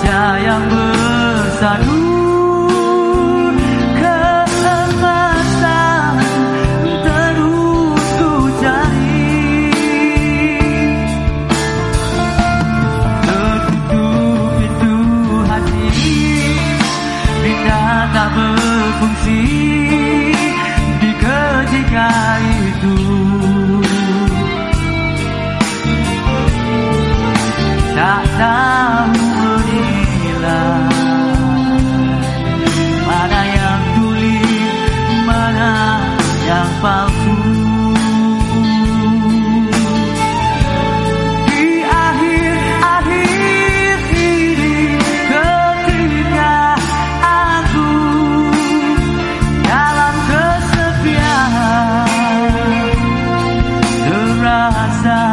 kaca yang bersatu rasa.